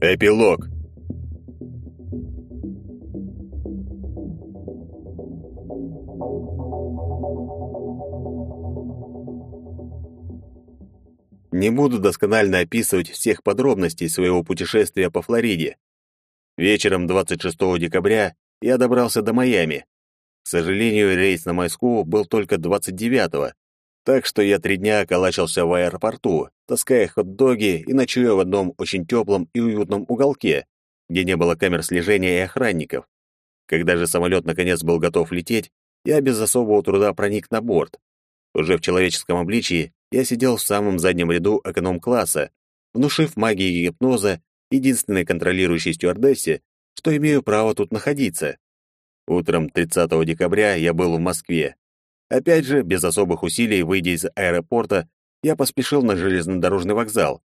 Эпилог. Не буду досконально описывать всех подробностей своего путешествия по Флориде. Вечером 26 декабря я добрался до Майами. К сожалению, рейс на Москву был только 29-го, так что я три дня околачивался в аэропорту, таская хот-доги и ночуя в одном очень теплом и уютном уголке, где не было камер слежения и охранников. Когда же самолет наконец был готов лететь, я без особого труда проник на борт. Уже в человеческом обличии я сидел в самом заднем ряду эконом-класса, внушив магии гипноза единственной контролирующей стюардессе, что имею право тут находиться. Утром 30 декабря я был в Москве. Опять же, без особых усилий, выйдя из аэропорта, я поспешил на железнодорожный вокзал.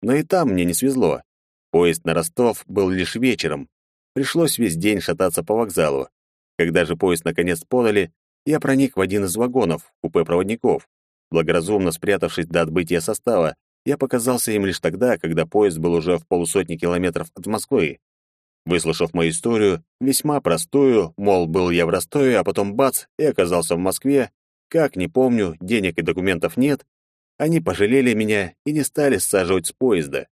Но и там мне не свезло. Поезд на Ростов был лишь вечером. Пришлось весь день шататься по вокзалу. Когда же поезд наконец подали, я проник в один из вагонов, купе проводников. Благоразумно спрятавшись до отбытия состава, я показался им лишь тогда, когда поезд был уже в полусотни километров от Москвы. Выслушав мою историю, весьма простую, мол, был я в Ростове, а потом бац, и оказался в Москве, как, не помню, денег и документов нет, они пожалели меня и не стали саживать с поезда.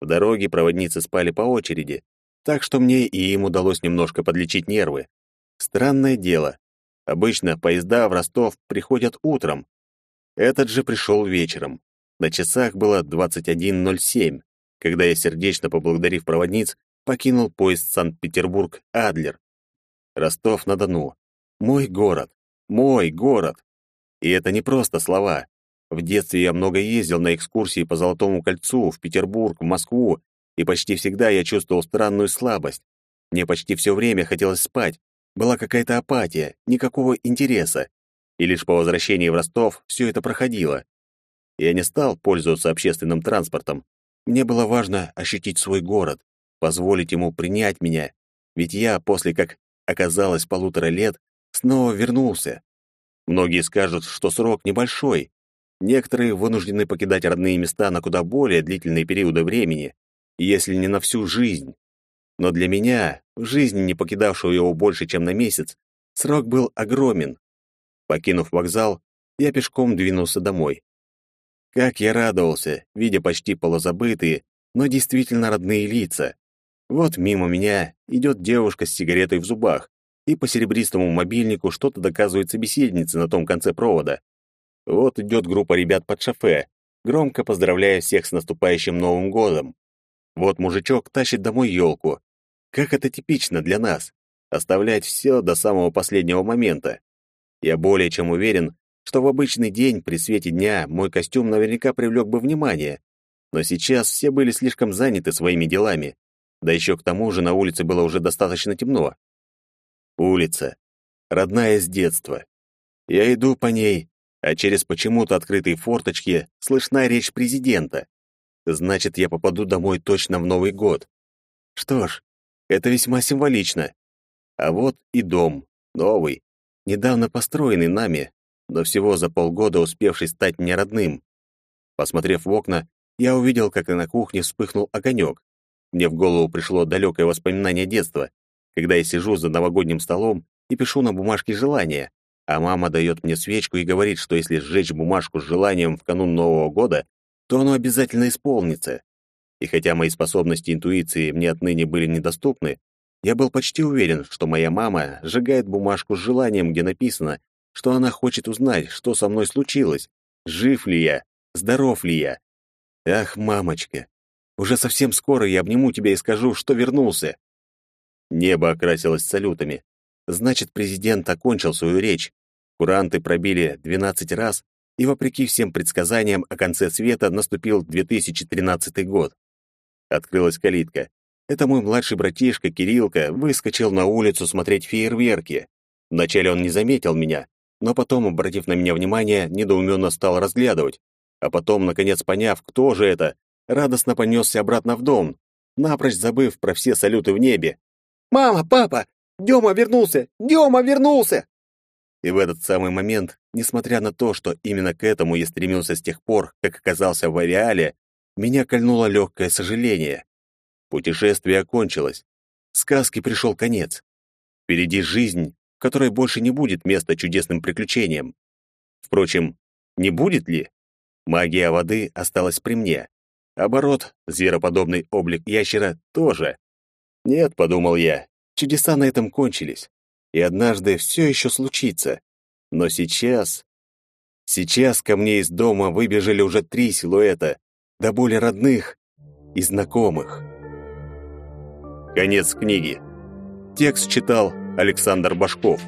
В дороге проводницы спали по очереди, так что мне и им удалось немножко подлечить нервы. Странное дело. Обычно поезда в Ростов приходят утром. Этот же пришел вечером. На часах было 21.07, когда я, сердечно поблагодарив проводниц, покинул поезд Санкт-Петербург-Адлер. Ростов-на-Дону. Мой город. Мой город. И это не просто слова. В детстве я много ездил на экскурсии по Золотому кольцу, в Петербург, в Москву, и почти всегда я чувствовал странную слабость. Мне почти все время хотелось спать. Была какая-то апатия, никакого интереса. И лишь по возвращении в Ростов все это проходило. Я не стал пользоваться общественным транспортом. Мне было важно ощутить свой город, позволить ему принять меня, ведь я, после как оказалось полутора лет, снова вернулся. Многие скажут, что срок небольшой. Некоторые вынуждены покидать родные места на куда более длительные периоды времени, если не на всю жизнь. Но для меня, в жизни, не покидавшего его больше, чем на месяц, срок был огромен. Покинув вокзал, я пешком двинулся домой. Как я радовался, видя почти полузабытые, но действительно родные лица. Вот мимо меня идет девушка с сигаретой в зубах, и по серебристому мобильнику что-то доказывает собеседнице на том конце провода. Вот идет группа ребят под шофе, громко поздравляя всех с наступающим Новым годом. Вот мужичок тащит домой елку. Как это типично для нас — оставлять все до самого последнего момента. Я более чем уверен, что в обычный день при свете дня мой костюм наверняка привлек бы внимание, но сейчас все были слишком заняты своими делами. Да еще к тому же на улице было уже достаточно темно. Улица. Родная с детства. Я иду по ней, а через почему-то открытые форточки слышна речь президента. Значит, я попаду домой точно в Новый год. Что ж, это весьма символично. А вот и дом, новый, недавно построенный нами, но всего за полгода успевший стать мне родным. Посмотрев в окна, я увидел, как на кухне вспыхнул огонек. Мне в голову пришло далекое воспоминание детства, когда я сижу за новогодним столом и пишу на бумажке желания, а мама дает мне свечку и говорит, что если сжечь бумажку с желанием в канун Нового года, то оно обязательно исполнится. И хотя мои способности интуиции мне отныне были недоступны, я был почти уверен, что моя мама сжигает бумажку с желанием, где написано, что она хочет узнать, что со мной случилось, жив ли я, здоров ли я. Ах, мамочка, уже совсем скоро я обниму тебя и скажу, что вернулся. Небо окрасилось салютами. Значит, президент окончил свою речь. Куранты пробили 12 раз, и вопреки всем предсказаниям о конце света наступил 2013 год. Открылась калитка. Это мой младший братишка Кириллка выскочил на улицу смотреть фейерверки. Вначале он не заметил меня, но потом, обратив на меня внимание, недоуменно стал разглядывать. А потом, наконец поняв, кто же это, радостно понесся обратно в дом, напрочь забыв про все салюты в небе. «Мама, папа, Дема вернулся! Дема вернулся!» И в этот самый момент, несмотря на то, что именно к этому я стремился с тех пор, как оказался в ареале, меня кольнуло легкое сожаление. Путешествие окончилось. Сказке пришел конец. Впереди жизнь, в которой больше не будет места чудесным приключениям. Впрочем, не будет ли? Магия воды осталась при мне. Оборот, звероподобный облик ящера тоже. Нет, подумал я, чудеса на этом кончились. И однажды все еще случится. Но сейчас... Сейчас ко мне из дома выбежали уже три силуэта, до более родных и знакомых. Конец книги. Текст читал Александр Башков.